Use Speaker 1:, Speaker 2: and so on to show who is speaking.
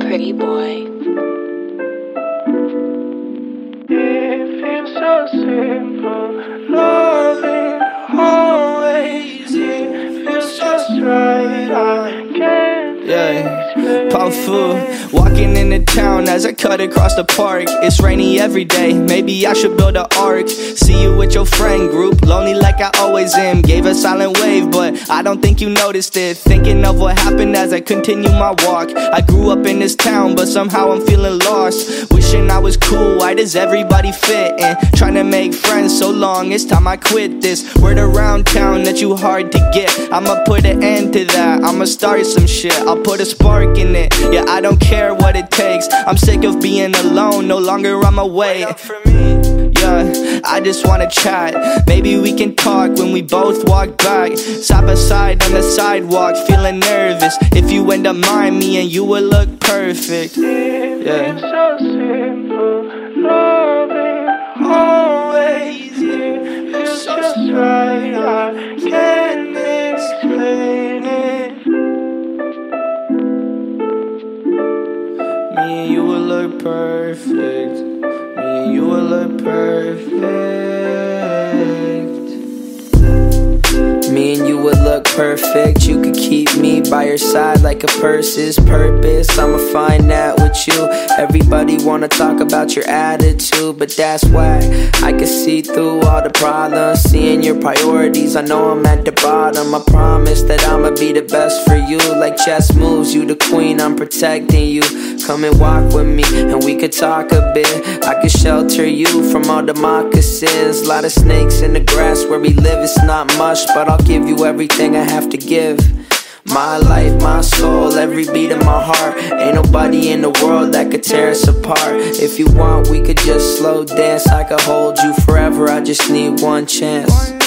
Speaker 1: Pretty boy.
Speaker 2: Powerful. Walking into town as I cut across the park. It's rainy every day. Maybe I should build an ark. See you with your friend group. Lonely like I always am. Gave a silent wave, but I don't think you noticed it. Thinking of what happened as I continue my walk. I grew up in this town, but somehow I'm feeling lost. Wishing I was cool. Why does everybody fit? And trying to make friends so long. It's time I quit this. Word around town that you hard to get. I'ma put an end to that. I'ma start some shit. I'll put a spark in it. Yeah, I don't care what it takes. I'm sick of being alone. No longer on my way. Yeah, I just wanna chat. Maybe we can talk when we both walk back. Side by side on the sidewalk, feeling nervous. If you end up mine, me and you would look perfect. Yeah.
Speaker 3: Loving always. Just right. I can't explain it.
Speaker 2: Me and you would look perfect. Me and you would look perfect. Me and you would look perfect. You could keep me by your side like a purse's purpose. I'ma find that with you. Everybody wanna talk about your attitude, but that's why I can see through all the problems. Seeing your priorities, I know I'm at the bottom. I promise that I'ma be the best for you. Like chess moves, you the queen, I'm protecting you. Come and walk with me, and we could talk a bit. I could shelter you from all the moccasins. Lot of snakes in the grass where we live, it's not much, but I'll give you everything I have to give. My life, my soul, every beat of my heart. Ain't nobody in the world that could tear us apart. If you want, we could just slow dance. I could hold you forever. I just need one chance.